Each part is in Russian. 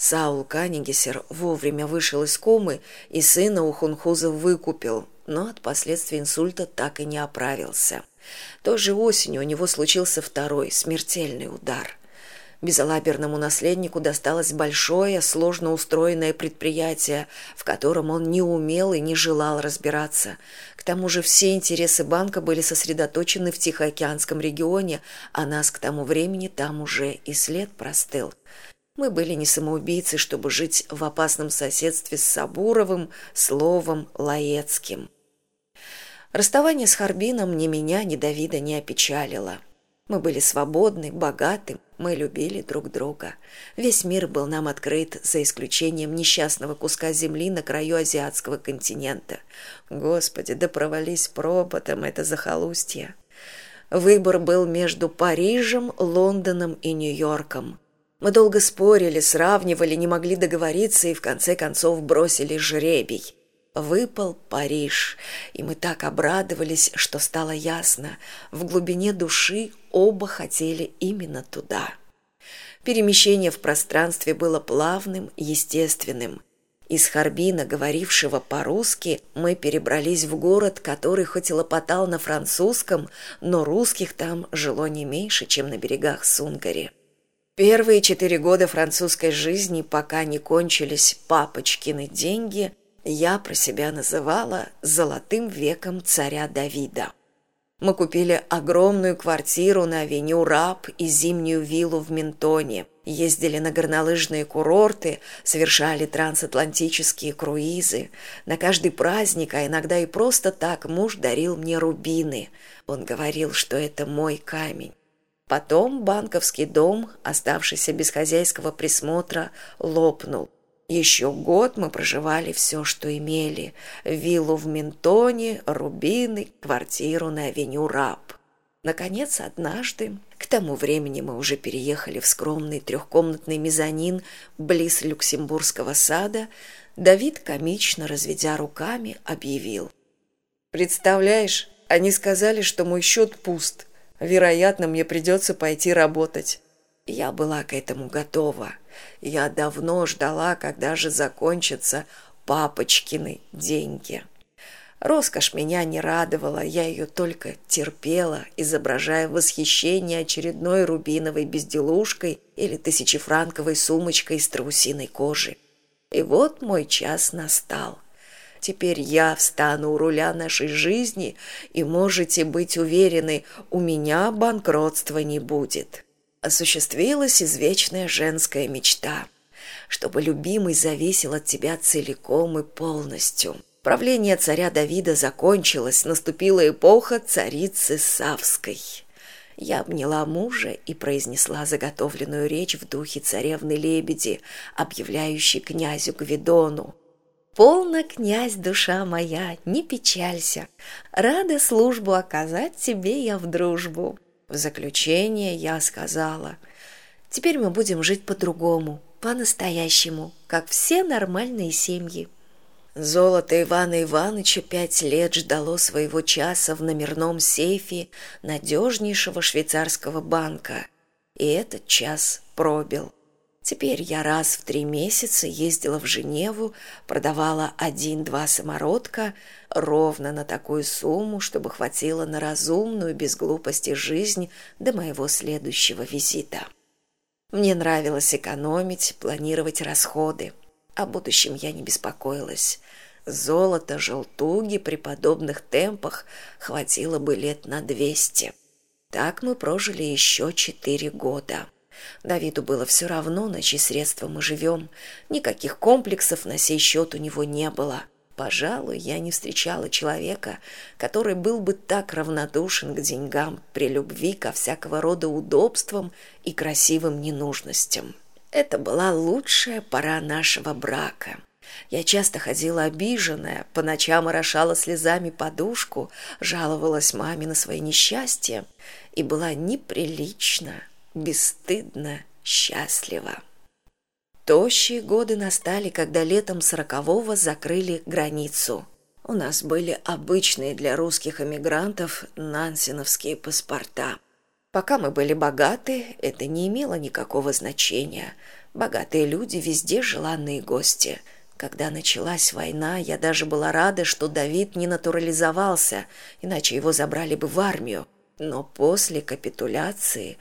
Саул Канигесер вовремя вышел из комы и сына у хунхуза выкупил, но от последствий инсульта так и не оправился. Той же осенью у него случился второй, смертельный удар. Безалаберному наследнику досталось большое, сложно устроенное предприятие, в котором он не умел и не желал разбираться. К тому же все интересы банка были сосредоточены в Тихоокеанском регионе, а нас к тому времени там уже и след простыл мы были не самоубийцы чтобы жить в опасном соседстве с сабуровым словом лаецким расставание с харбином ни меня ни давида не опечалило. Мы были свободны богаты мы любили друг друга. Весь мир был нам открыт за исключением несчастного куска земли на краю азиатского континента. Господи да провались пропотом это захолустье. Выбор был между парижем лондоном и нью йорком мы долго спорили сравнивали не могли договориться и в конце концов бросили жребий. Выпал париж и мы так обрадовались что стало ясно. В глубине души оба хотели именно туда. Перемещение в пространстве было плавным естественным. Из харбина говорившего по русски мы перебрались в город который хоть и лопотал на французском но русских там жило не меньше чем на берегах сунгари Первые четыре года французской жизни, пока не кончились папочкины деньги, я про себя называла «золотым веком царя Давида». Мы купили огромную квартиру на авеню Раб и зимнюю виллу в Ментоне, ездили на горнолыжные курорты, совершали трансатлантические круизы. На каждый праздник, а иногда и просто так, муж дарил мне рубины. Он говорил, что это мой камень. Потом банковский дом, оставшийся без хозяйского присмотра, лопнул. Еще год мы проживали все, что имели. Виллу в Ментоне, рубины, квартиру на авеню Раб. Наконец, однажды, к тому времени мы уже переехали в скромный трехкомнатный мезонин близ Люксембургского сада, Давид, комично разведя руками, объявил. «Представляешь, они сказали, что мой счет пуст вероятно мне придется пойти работать. Я была к этому готова. Я давно ждала когда же закончатся папочкины деньги. Роскошь меня не радовала я ее только терпела изображая восхищение очередной рубиновой безделушкой или тысячефранковой сумочкой из трусиной кожи. И вот мой час настал Теперь я встану у руля нашей жизни, и можете быть уверены, у меня банкротства не будет. Осуществилась извечная женская мечта, чтобы любимый зависел от тебя целиком и полностью. Правление царя Давида закончилось, наступила эпоха царицы Савской. Я обняла мужа и произнесла заготовленную речь в духе царевны Лебеди, объявляющей князю Гвидону, полно князь душа моя не печалься. Рада службу оказать тебе я в дружбу. В заключение я сказала. Теперь мы будем жить по другому по настоящему как все нормальные семьи. Золото Ивана Ивановича пять лет ждало своего часа в номерном сейфе надежнейшего швейцарского банка, и этот час пробил. Теперь я раз в три месяца ездила в Женеву, продавала один-два самородка ровно на такую сумму, чтобы хватило на разумную, без глупости жизнь до моего следующего визита. Мне нравилось экономить, планировать расходы. О будущем я не беспокоилась. Золото, желтуги при подобных темпах хватило бы лет на двести. Так мы прожили еще четыре года. Давиду было все равно, на чьи средства мы живем. Никаких комплексов на сей счет у него не было. Пожалуй, я не встречала человека, который был бы так равнодушен к деньгам при любви ко всякого рода удобствам и красивым ненужностям. Это была лучшая пора нашего брака. Я часто ходила обиженная, по ночам орошала слезами подушку, жаловалась маме на свои несчастья и была неприлично бесстыдно счастлива. Тощие годы настали, когда летом сорокового закрыли границу. У нас были обычные для русских эмигрантов нансеновские паспорта. Пока мы были богаты, это не имело никакого значения. Богатые люди везде желанные гости. Когда началась война, я даже была рада, что Давид не натурализовался, иначе его забрали бы в армию. Но после капитуляции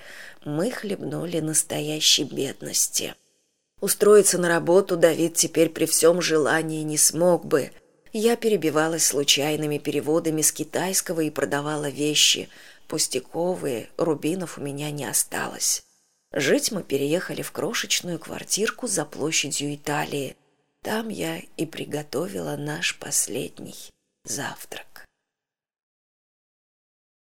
мы хлебнули настоящей бедности. Устроиться на работу Давид теперь при всем желании не смог бы. Я перебивалась случайными переводами с китайского и продавала вещи – пустяковые, рубинов у меня не осталось. Жить мы переехали в крошечную квартирку за площадью Италии. Там я и приготовила наш последний завтрак.